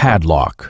padlock.